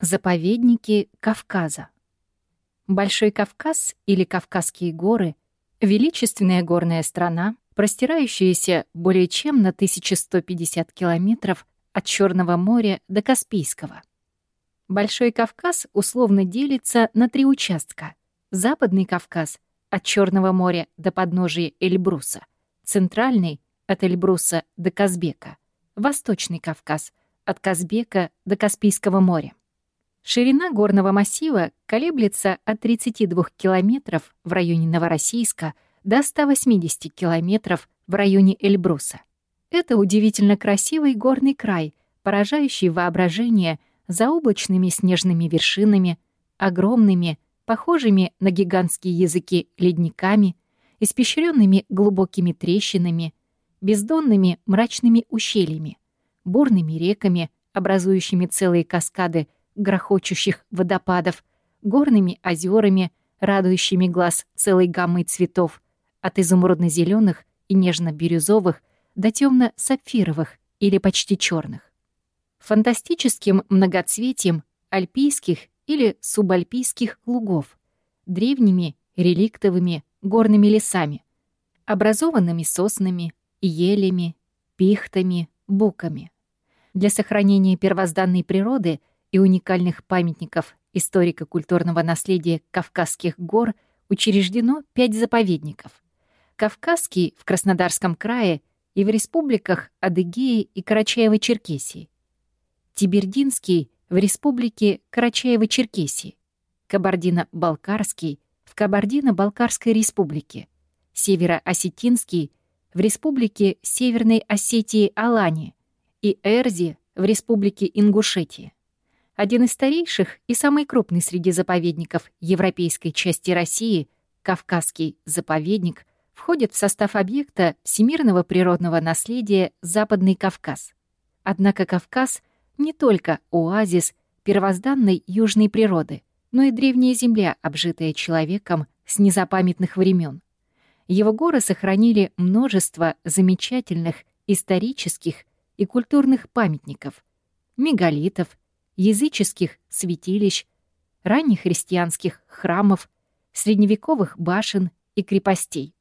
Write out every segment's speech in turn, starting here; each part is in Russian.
Заповедники Кавказа. Большой Кавказ или Кавказские горы — величественная горная страна, простирающаяся более чем на 1150 километров от Черного моря до Каспийского. Большой Кавказ условно делится на три участка. Западный Кавказ — от Черного моря до подножия Эльбруса, центральный — от Эльбруса до Казбека, Восточный Кавказ — от Казбека до Каспийского моря. Ширина горного массива колеблется от 32 километров в районе Новороссийска до 180 километров в районе Эльбруса. Это удивительно красивый горный край, поражающий воображение заоблачными снежными вершинами, огромными, похожими на гигантские языки ледниками, испещренными глубокими трещинами, бездонными мрачными ущельями, бурными реками, образующими целые каскады грохочущих водопадов, горными озерами, радующими глаз целой гаммой цветов, от изумрудно зеленых и нежно-бирюзовых до темно сапфировых или почти черных. Фантастическим многоцветием альпийских или субальпийских лугов, древними реликтовыми горными лесами, образованными соснами, елями, пихтами, буками для сохранения первозданной природы и уникальных памятников историко-культурного наследия Кавказских гор учреждено пять заповедников. Кавказский в Краснодарском крае и в республиках Адыгеи и Карачаево-Черкесии. Тибердинский в республике Карачаево-Черкесии. Кабардино-Балкарский в Кабардино-Балкарской республике. Северо-Осетинский в республике Северной Осетии-Алани и Эрзи в республике Ингушетия. Один из старейших и самый крупный среди заповедников европейской части России, Кавказский заповедник, входит в состав объекта всемирного природного наследия Западный Кавказ. Однако Кавказ не только оазис первозданной южной природы, но и древняя земля, обжитая человеком с незапамятных времен. Его горы сохранили множество замечательных исторических и культурных памятников, мегалитов, языческих святилищ, ранних христианских храмов, средневековых башен и крепостей.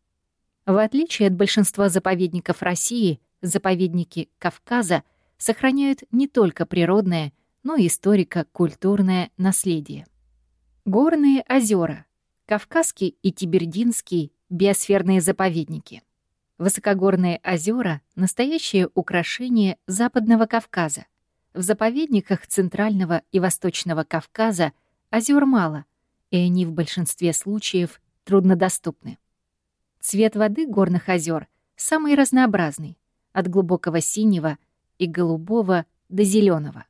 В отличие от большинства заповедников России, заповедники Кавказа сохраняют не только природное, но и историко-культурное наследие. Горные озера, Кавказский и Тибердинский биосферные заповедники — Высокогорные озера — настоящее украшение Западного Кавказа. В заповедниках Центрального и Восточного Кавказа озер мало, и они в большинстве случаев труднодоступны. Цвет воды горных озер самый разнообразный, от глубокого синего и голубого до зеленого.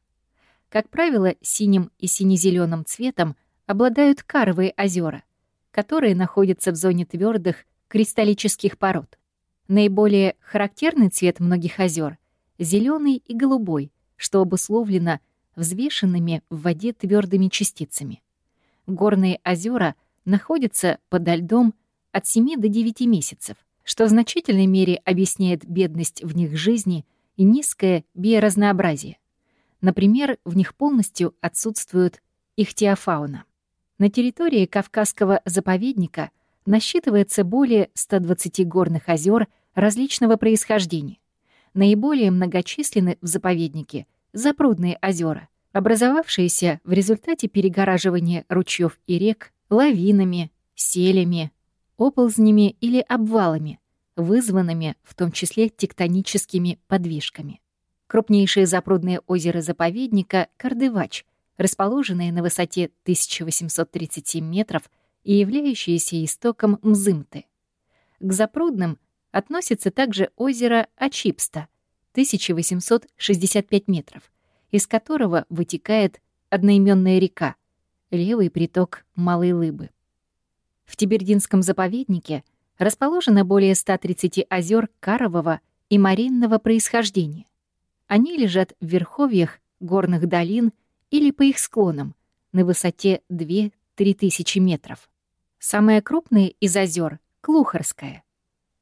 Как правило, синим и сине-зеленым цветом обладают каровые озера, которые находятся в зоне твердых кристаллических пород. Наиболее характерный цвет многих озер — зеленый и голубой, что обусловлено взвешенными в воде твердыми частицами. Горные озера находятся подо льдом от 7 до 9 месяцев, что в значительной мере объясняет бедность в них жизни и низкое биоразнообразие. Например, в них полностью отсутствует ихтиофауна. На территории Кавказского заповедника — насчитывается более 120 горных озер различного происхождения. Наиболее многочисленны в заповеднике запрудные озера, образовавшиеся в результате перегораживания ручьев и рек лавинами, селями, оползнями или обвалами, вызванными в том числе тектоническими подвижками. Крупнейшее запрудное озеро заповедника — Кардывач, расположенное на высоте 1837 метров — и являющиеся истоком Мзымты. К запрудным относится также озеро Ачипста, 1865 метров, из которого вытекает одноименная река, левый приток Малой Лыбы. В Тибердинском заповеднике расположено более 130 озер карового и маринного происхождения. Они лежат в верховьях горных долин или по их склонам на высоте 2-3 тысячи метров. Самое крупное из озер — Клухарское.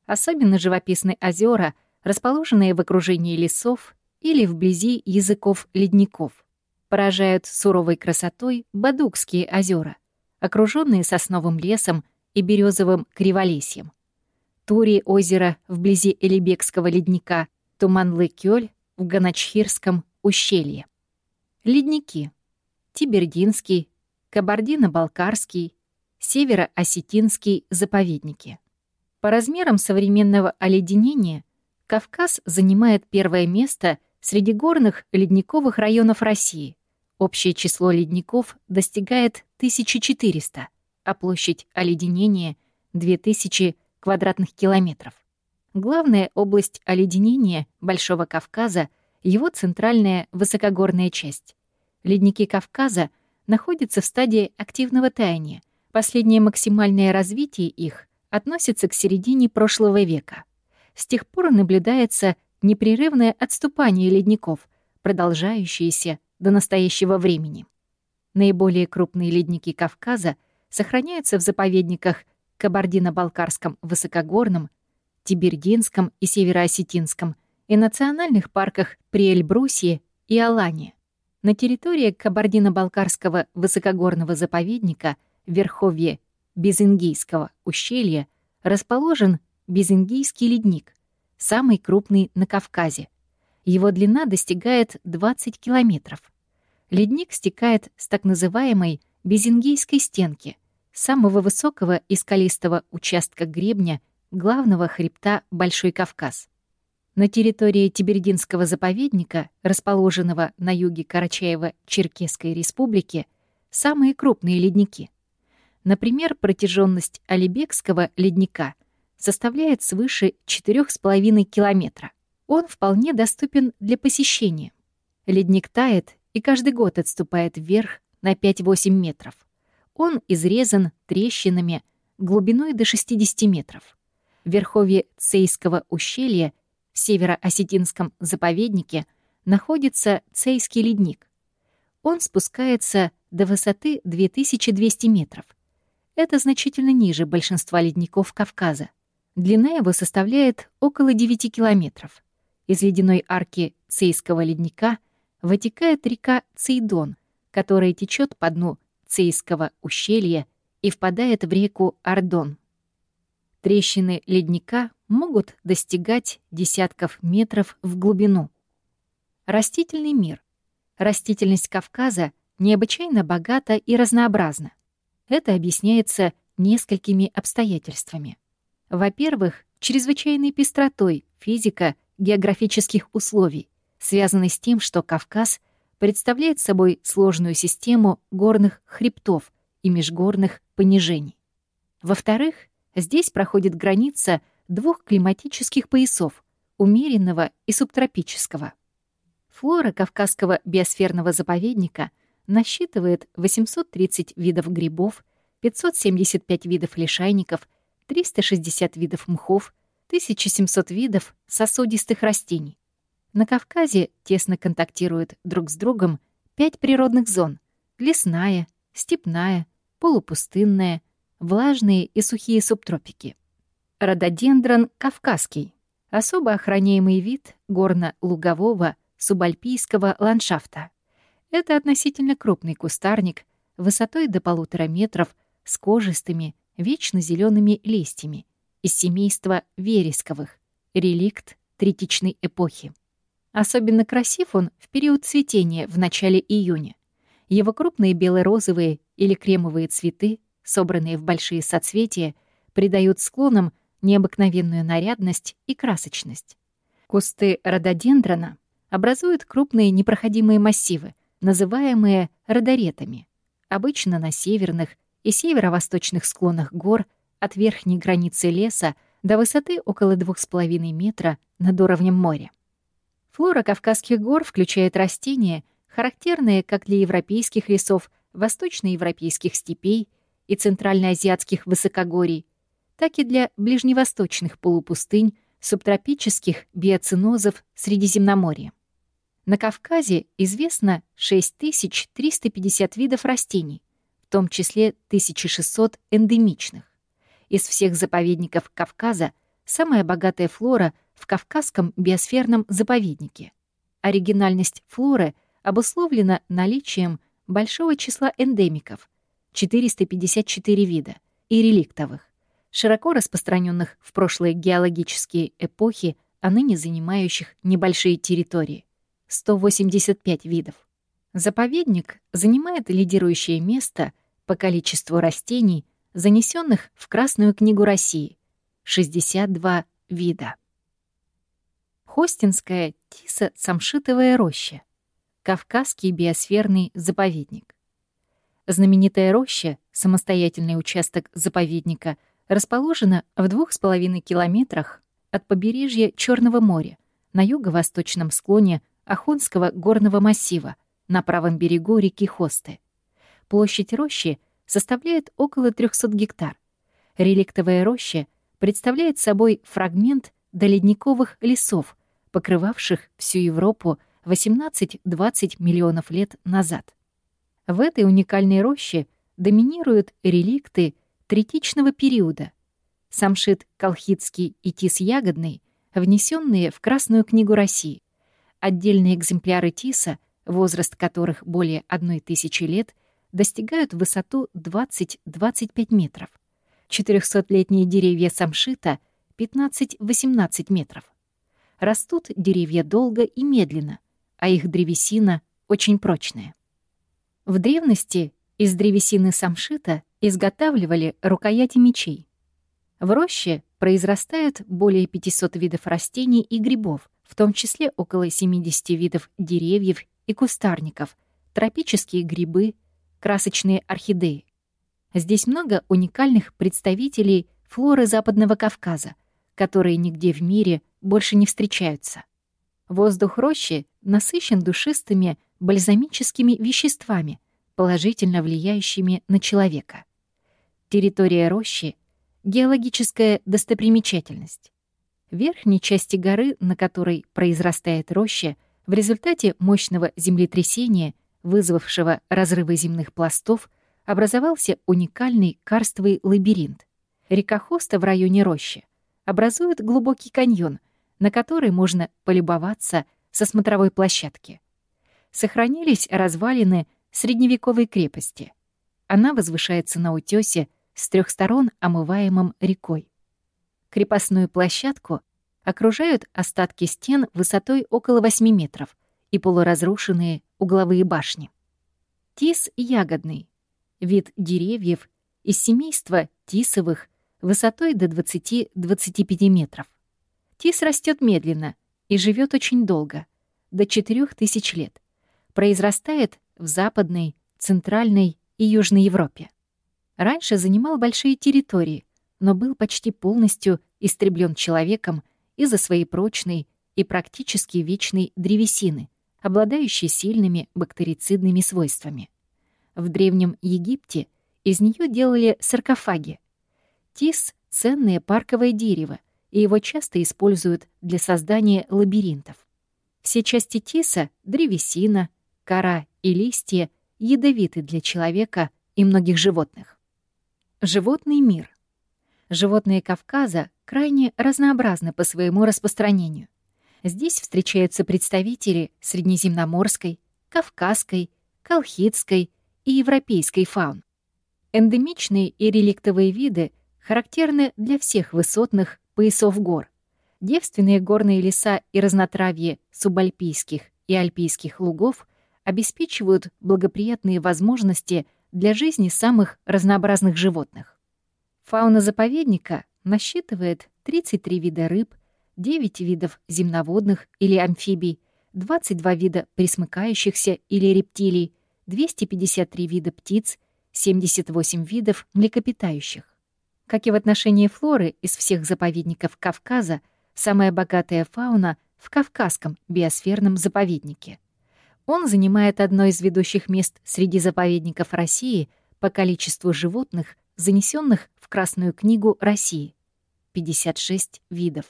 Особенно живописны озера, расположенные в окружении лесов или вблизи языков ледников. Поражают суровой красотой Бадукские озера, окруженные сосновым лесом и березовым криволесьем. Тури озеро вблизи Элибекского ледника, Туманлы-Кёль в Ганачхирском ущелье. Ледники. Тибердинский, Кабардино-Балкарский, Северо-Осетинский заповедники. По размерам современного оледенения Кавказ занимает первое место среди горных ледниковых районов России. Общее число ледников достигает 1400, а площадь оледенения — 2000 квадратных километров. Главная область оледенения Большого Кавказа — его центральная высокогорная часть. Ледники Кавказа находятся в стадии активного таяния. Последнее максимальное развитие их относится к середине прошлого века. С тех пор наблюдается непрерывное отступание ледников, продолжающееся до настоящего времени. Наиболее крупные ледники Кавказа сохраняются в заповедниках Кабардино-Балкарском высокогорном, Тибердинском и Североосетинском и национальных парках при Эльбрусе и Алане. На территории Кабардино-Балкарского высокогорного заповедника в Верховье Безингийского ущелья расположен Безингийский ледник, самый крупный на Кавказе. Его длина достигает 20 километров. Ледник стекает с так называемой Безингийской стенки, самого высокого и скалистого участка гребня главного хребта Большой Кавказ. На территории Тибердинского заповедника, расположенного на юге Карачаево-Черкесской республики, самые крупные ледники. Например, протяженность Алибекского ледника составляет свыше 4,5 километра. Он вполне доступен для посещения. Ледник тает и каждый год отступает вверх на 5-8 метров. Он изрезан трещинами глубиной до 60 метров. В верховье Цейского ущелья в Северо-Осетинском заповеднике находится Цейский ледник. Он спускается до высоты 2200 метров. Это значительно ниже большинства ледников Кавказа. Длина его составляет около 9 километров. Из ледяной арки Цейского ледника вытекает река Цейдон, которая течет по дну Цейского ущелья и впадает в реку Ардон. Трещины ледника могут достигать десятков метров в глубину. Растительный мир. Растительность Кавказа необычайно богата и разнообразна. Это объясняется несколькими обстоятельствами. Во-первых, чрезвычайной пестротой физика географических условий, связанной с тем, что Кавказ представляет собой сложную систему горных хребтов и межгорных понижений. Во-вторых, Здесь проходит граница двух климатических поясов — умеренного и субтропического. Флора Кавказского биосферного заповедника насчитывает 830 видов грибов, 575 видов лишайников, 360 видов мхов, 1700 видов сосудистых растений. На Кавказе тесно контактируют друг с другом пять природных зон — лесная, степная, полупустынная — влажные и сухие субтропики. Рододендрон кавказский — особо охраняемый вид горно-лугового субальпийского ландшафта. Это относительно крупный кустарник высотой до полутора метров с кожистыми, вечно зелеными листьями из семейства вересковых, реликт третичной эпохи. Особенно красив он в период цветения в начале июня. Его крупные бело-розовые или кремовые цветы собранные в большие соцветия, придают склонам необыкновенную нарядность и красочность. Кусты рододендрона образуют крупные непроходимые массивы, называемые родоретами, обычно на северных и северо-восточных склонах гор от верхней границы леса до высоты около 2,5 метра над уровнем моря. Флора Кавказских гор включает растения, характерные как для европейских лесов, восточноевропейских степей — и центральноазиатских высокогорий, так и для ближневосточных полупустынь, субтропических биоцинозов Средиземноморья. На Кавказе известно 6350 видов растений, в том числе 1600 эндемичных. Из всех заповедников Кавказа самая богатая флора в Кавказском биосферном заповеднике. Оригинальность флоры обусловлено наличием большого числа эндемиков — 454 вида, и реликтовых, широко распространенных в прошлые геологические эпохи, а ныне занимающих небольшие территории — 185 видов. Заповедник занимает лидирующее место по количеству растений, занесенных в Красную книгу России — 62 вида. Хостинская тисо-самшитовая роща. Кавказский биосферный заповедник. Знаменитая роща, самостоятельный участок заповедника, расположена в двух с половиной километрах от побережья Черного моря на юго-восточном склоне Ахонского горного массива на правом берегу реки Хосты. Площадь рощи составляет около 300 гектар. Реликтовая роща представляет собой фрагмент доледниковых лесов, покрывавших всю Европу 18-20 миллионов лет назад. В этой уникальной роще доминируют реликты третичного периода — самшит колхидский и тис ягодный, внесенные в Красную книгу России. Отдельные экземпляры тиса, возраст которых более одной тысячи лет, достигают высоту 20-25 метров. 400-летние деревья самшита — 15-18 метров. Растут деревья долго и медленно, а их древесина очень прочная. В древности из древесины самшита изготавливали рукояти мечей. В роще произрастают более 500 видов растений и грибов, в том числе около 70 видов деревьев и кустарников, тропические грибы, красочные орхидеи. Здесь много уникальных представителей флоры Западного Кавказа, которые нигде в мире больше не встречаются. Воздух рощи насыщен душистыми бальзамическими веществами, положительно влияющими на человека. Территория рощи — геологическая достопримечательность. Верхней части горы, на которой произрастает роща, в результате мощного землетрясения, вызвавшего разрывы земных пластов, образовался уникальный карстовый лабиринт. Река Хоста в районе рощи образует глубокий каньон, на который можно полюбоваться со смотровой площадки. Сохранились развалины средневековой крепости. Она возвышается на утёсе с трех сторон омываемым рекой. Крепостную площадку окружают остатки стен высотой около 8 метров и полуразрушенные угловые башни. Тис ягодный — вид деревьев из семейства тисовых высотой до 20-25 метров. Тис растет медленно и живет очень долго, до 4000 лет. Произрастает в Западной, Центральной и Южной Европе. Раньше занимал большие территории, но был почти полностью истреблен человеком из-за своей прочной и практически вечной древесины, обладающей сильными бактерицидными свойствами. В Древнем Египте из нее делали саркофаги, Тис — ценное парковое дерево, и его часто используют для создания лабиринтов. Все части тиса — древесина, кора и листья — ядовиты для человека и многих животных. Животный мир. Животные Кавказа крайне разнообразны по своему распространению. Здесь встречаются представители среднеземноморской, кавказской, колхидской и европейской фаун. Эндемичные и реликтовые виды — характерны для всех высотных поясов гор. Девственные горные леса и разнотравье субальпийских и альпийских лугов обеспечивают благоприятные возможности для жизни самых разнообразных животных. Фауна заповедника насчитывает 33 вида рыб, 9 видов земноводных или амфибий, 22 вида присмыкающихся или рептилий, 253 вида птиц, 78 видов млекопитающих. Как и в отношении флоры из всех заповедников Кавказа, самая богатая фауна в Кавказском биосферном заповеднике. Он занимает одно из ведущих мест среди заповедников России по количеству животных, занесенных в Красную книгу России — 56 видов.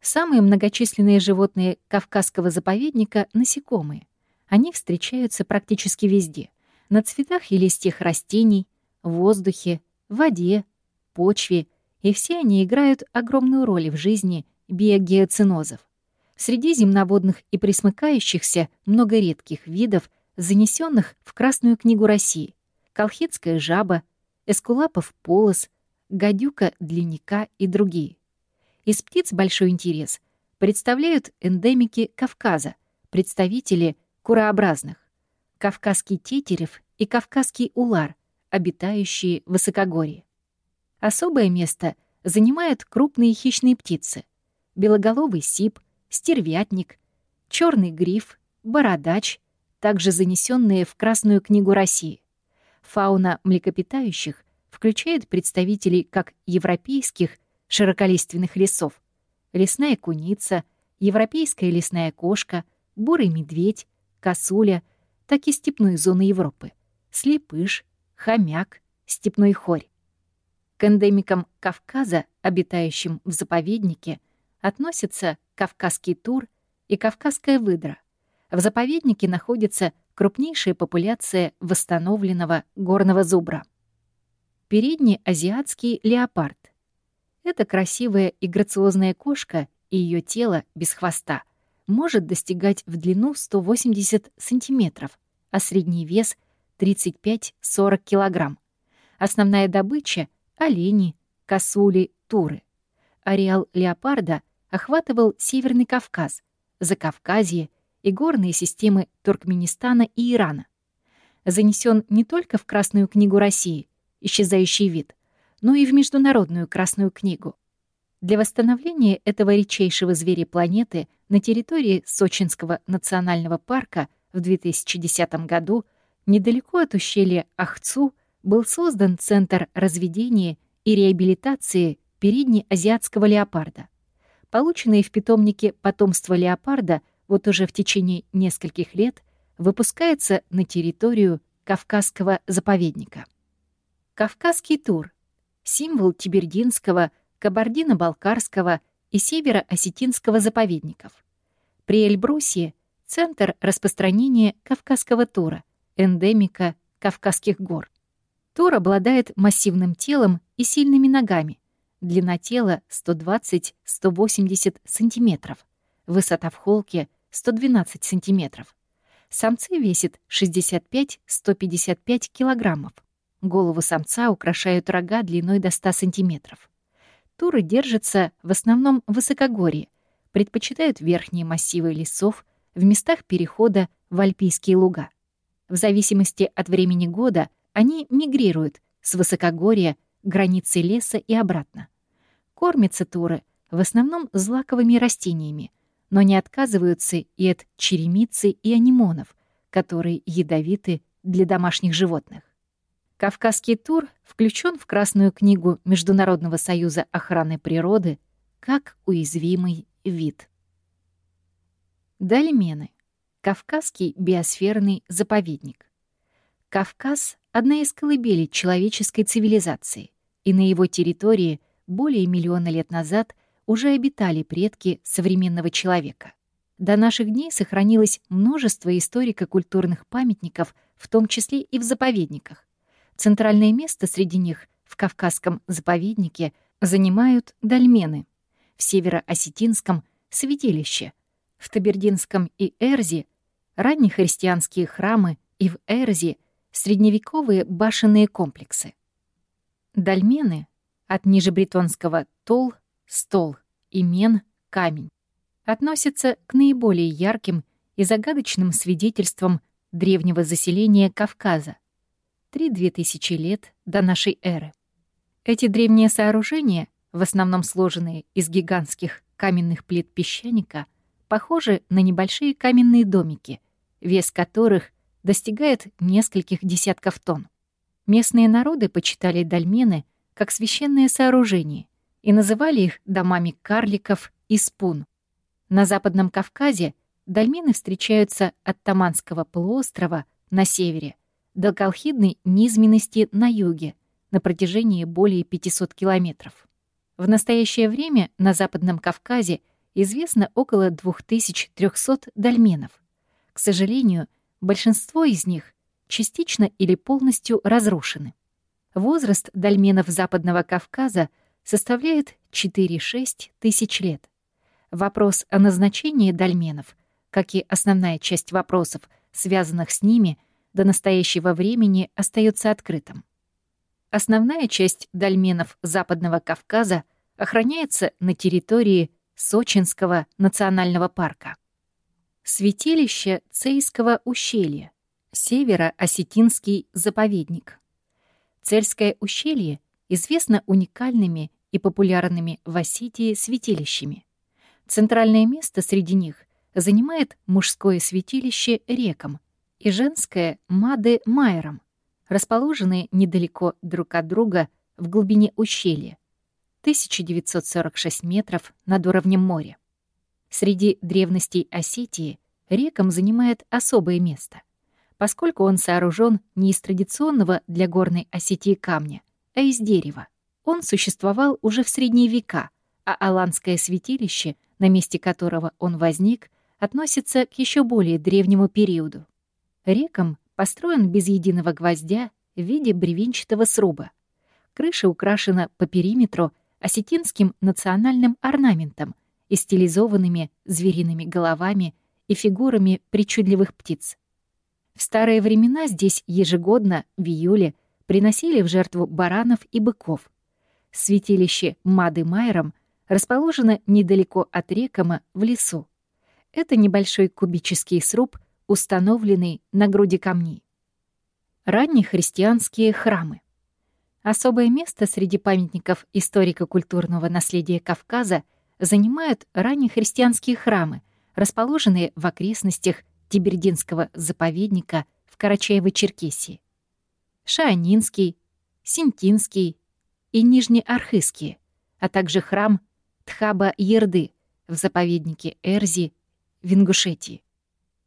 Самые многочисленные животные Кавказского заповедника — насекомые. Они встречаются практически везде — на цветах и листьях растений, в воздухе, воде, почве, и все они играют огромную роль в жизни биогеоцинозов. Среди земноводных и присмыкающихся много редких видов, занесенных в Красную книгу России. Колхидская жаба, эскулапов полос, гадюка длинника и другие. Из птиц большой интерес представляют эндемики Кавказа, представители курообразных, кавказский тетерев и кавказский улар, обитающие в высокогорье. Особое место занимают крупные хищные птицы — белоголовый сип, стервятник, черный гриф, бородач, также занесенные в Красную книгу России. Фауна млекопитающих включает представителей как европейских широколиственных лесов, лесная куница, европейская лесная кошка, бурый медведь, косуля, так и степной зоны Европы, слепыш, хомяк, степной хорь. К эндемикам Кавказа, обитающим в заповеднике, относятся кавказский тур и кавказская выдра. В заповеднике находится крупнейшая популяция восстановленного горного зубра. Передний азиатский леопард. Это красивая и грациозная кошка, и ее тело без хвоста может достигать в длину 180 сантиметров, а средний вес 35-40 килограмм. Основная добыча — олени, косули, туры. Ареал леопарда — охватывал Северный Кавказ, Закавказье и горные системы Туркменистана и Ирана. Занесен не только в Красную книгу России, исчезающий вид, но и в Международную Красную книгу. Для восстановления этого редчайшего зверя планеты на территории Сочинского национального парка в 2010 году недалеко от ущелья Ахцу был создан Центр разведения и реабилитации переднеазиатского леопарда. Полученные в питомнике потомство леопарда вот уже в течение нескольких лет выпускается на территорию Кавказского заповедника. Кавказский тур — символ Тибердинского, Кабардино-Балкарского и Северо-Осетинского заповедников. При Эльбрусе — центр распространения Кавказского тура, эндемика Кавказских гор. Тур обладает массивным телом и сильными ногами, Длина тела 120-180 см. Высота в холке 112 см. Самцы весят 65-155 кг. Голову самца украшают рога длиной до 100 см. Туры держатся в основном в высокогорье, предпочитают верхние массивы лесов в местах перехода в альпийские луга. В зависимости от времени года они мигрируют с высокогорья к границе леса и обратно. Кормятся туры в основном злаковыми растениями, но не отказываются и от черемицы и анимонов, которые ядовиты для домашних животных. Кавказский тур включен в Красную книгу Международного союза охраны природы как уязвимый вид. Дальмены. Кавказский биосферный заповедник. Кавказ — одна из колыбелей человеческой цивилизации, и на его территории — более миллиона лет назад уже обитали предки современного человека. До наших дней сохранилось множество историко-культурных памятников, в том числе и в заповедниках. Центральное место среди них в Кавказском заповеднике занимают дольмены, в Северо-Осетинском — святилище, в Табердинском и Эрзе — раннехристианские храмы и в Эрзе — средневековые башенные комплексы. Дольмены от нижебретонского «тол» — «стол» и «мен» — «камень», относится к наиболее ярким и загадочным свидетельствам древнего заселения Кавказа. Три-две тысячи лет до нашей эры. Эти древние сооружения, в основном сложенные из гигантских каменных плит песчаника, похожи на небольшие каменные домики, вес которых достигает нескольких десятков тонн. Местные народы почитали дольмены как священное сооружение и называли их домами карликов и спун. На Западном Кавказе дольмены встречаются от Таманского полуострова на севере до Колхидной низменности на юге на протяжении более 500 километров. В настоящее время на Западном Кавказе известно около 2300 дольменов. К сожалению, большинство из них частично или полностью разрушены. Возраст дольменов Западного Кавказа составляет 4-6 тысяч лет. вопрос о назначении дольменов, как и основная часть вопросов, связанных с ними, до настоящего времени остается открытым. Основная часть дольменов Западного Кавказа охраняется на территории Сочинского национального парка. Святилище Цейского ущелья, северо-осетинский заповедник. Цельское ущелье известно уникальными и популярными в Осетии святилищами. Центральное место среди них занимает мужское святилище рекам и женское Мады Майером, расположенные недалеко друг от друга в глубине ущелья, 1946 метров над уровнем моря. Среди древностей Осетии рекам занимает особое место, поскольку он сооружен не из традиционного для горной Осетии камня, а из дерева. Он существовал уже в средние века, а Аланское святилище, на месте которого он возник, относится к еще более древнему периоду. Реком построен без единого гвоздя в виде бревенчатого сруба. Крыша украшена по периметру осетинским национальным орнаментом и стилизованными звериными головами и фигурами причудливых птиц. В старые времена здесь ежегодно, в июле, приносили в жертву баранов и быков. Святилище Мады Майером расположено недалеко от Рекома в лесу. Это небольшой кубический сруб, установленный на груди камней. Ранние христианские храмы. Особое место среди памятников историко-культурного наследия Кавказа занимают ранние христианские храмы, расположенные в окрестностях Тибердинского заповедника в Карачаево-Черкесии. Шаанинский, Синтинский и Нижнеархызские, а также храм Тхаба-Ерды в заповеднике Эрзи в Ингушетии.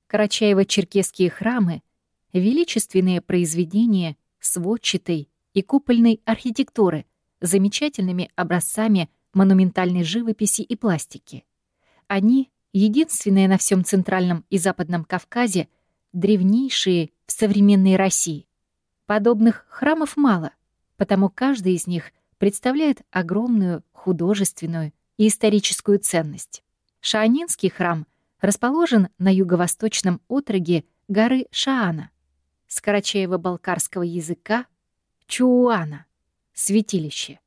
Карачаево-черкесские храмы — величественные произведения сводчатой и купольной архитектуры замечательными образцами монументальной живописи и пластики. Они — единственные на всем Центральном и Западном Кавказе, древнейшие в современной России. Подобных храмов мало, потому каждый из них представляет огромную художественную и историческую ценность. Шаанинский храм — расположен на юго-восточном отроге горы Шаана, с карачаево-балкарского языка Чууана, святилище.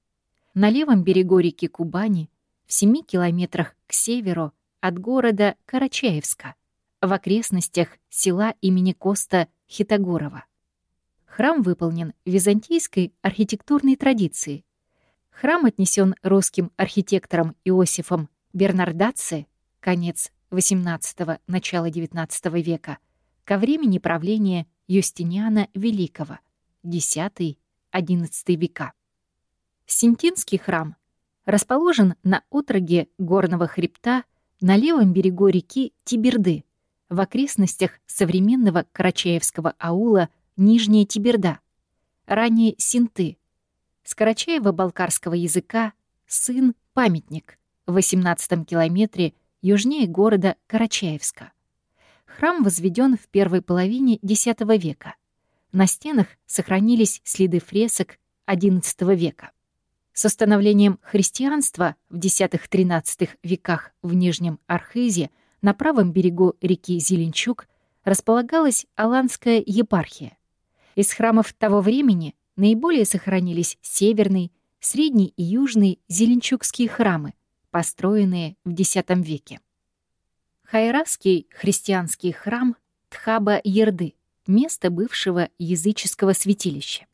На левом берегу реки Кубани, в 7 километрах к северу от города Карачаевска, в окрестностях села имени Коста Хитогорова. Храм выполнен византийской архитектурной традиции. Храм отнесен русским архитектором Иосифом Бернардаци, конец XVIII – начала XIX века, ко времени правления Юстиниана Великого, X-XI века. Синтинский храм расположен на отроге горного хребта на левом берегу реки Тиберды, в окрестностях современного карачаевского аула Нижняя Тиберда, ранее Синты, с карачаево-балкарского языка «сын-памятник» в 18 километре южнее города Карачаевска. Храм возведен в первой половине X века. На стенах сохранились следы фресок XI века. С установлением христианства в X-XIII веках в Нижнем Архизе на правом берегу реки Зеленчук располагалась Аланская епархия. Из храмов того времени наиболее сохранились северный, средний и южный зеленчукские храмы, построенные в X веке. Хайравский христианский храм Тхаба-Ерды — место бывшего языческого святилища.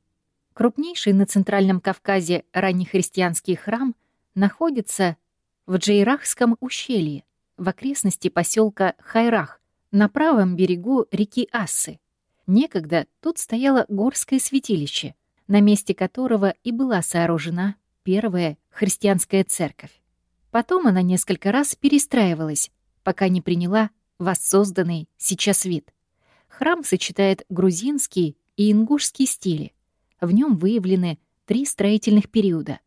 Крупнейший на Центральном Кавказе раннехристианский храм находится в Джейрахском ущелье, в окрестности поселка Хайрах, на правом берегу реки Ассы. Некогда тут стояло горское святилище, на месте которого и была сооружена первая христианская церковь. Потом она несколько раз перестраивалась, пока не приняла воссозданный сейчас вид. Храм сочетает грузинский и ингушский стили. В нем выявлены три строительных периода.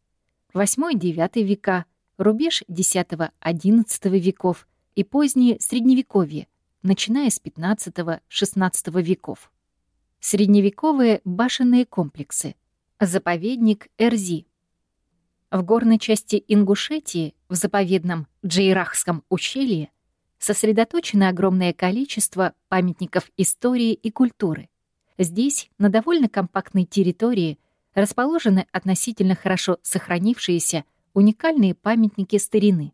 8-9 века, рубеж X-XI веков и позднее Средневековье, начиная с 15-16 веков. Средневековые башенные комплексы. Заповедник Эрзи. В горной части Ингушетии, в заповедном Джейрахском ущелье, сосредоточено огромное количество памятников истории и культуры. Здесь, на довольно компактной территории, расположены относительно хорошо сохранившиеся уникальные памятники старины,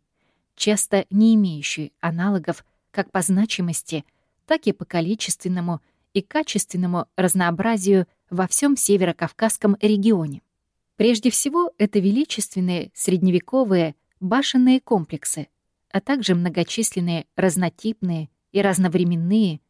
часто не имеющие аналогов как по значимости, так и по количественному и качественному разнообразию во всем северокавказском регионе. Прежде всего, это величественные средневековые башенные комплексы, а также многочисленные разнотипные и разновременные,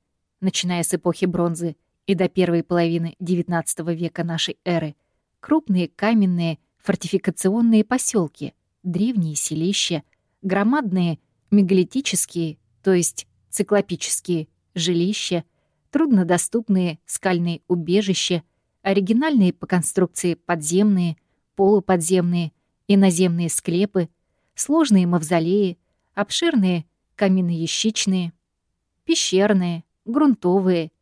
начиная с эпохи бронзы и до первой половины XIX века нашей эры, крупные каменные фортификационные поселки, древние селища, громадные мегалитические, то есть циклопические жилища, труднодоступные скальные убежища — оригинальные по конструкции подземные, полуподземные и наземные склепы, сложные мавзолеи, обширные каменноящичные, пещерные, грунтовые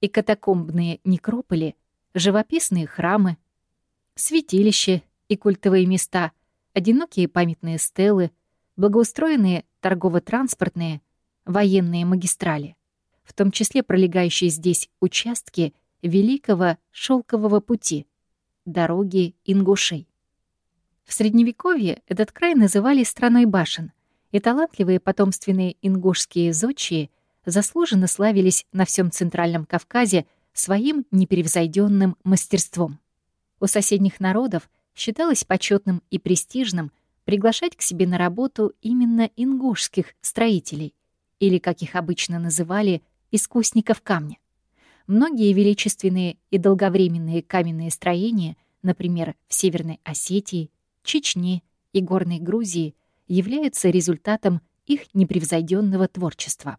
и катакомбные некрополи, живописные храмы, святилища и культовые места, одинокие памятные стелы, благоустроенные торгово-транспортные, военные магистрали, в том числе пролегающие здесь участки — Великого Шелкового пути, дороги ингушей. В Средневековье этот край называли «страной башен», и талантливые потомственные ингушские зодчие заслуженно славились на всем Центральном Кавказе своим неперевзойденным мастерством. У соседних народов считалось почетным и престижным приглашать к себе на работу именно ингушских строителей, или, как их обычно называли, искусников камня. Многие величественные и долговременные каменные строения, например, в Северной Осетии, Чечне и Горной Грузии, являются результатом их непревзойденного творчества.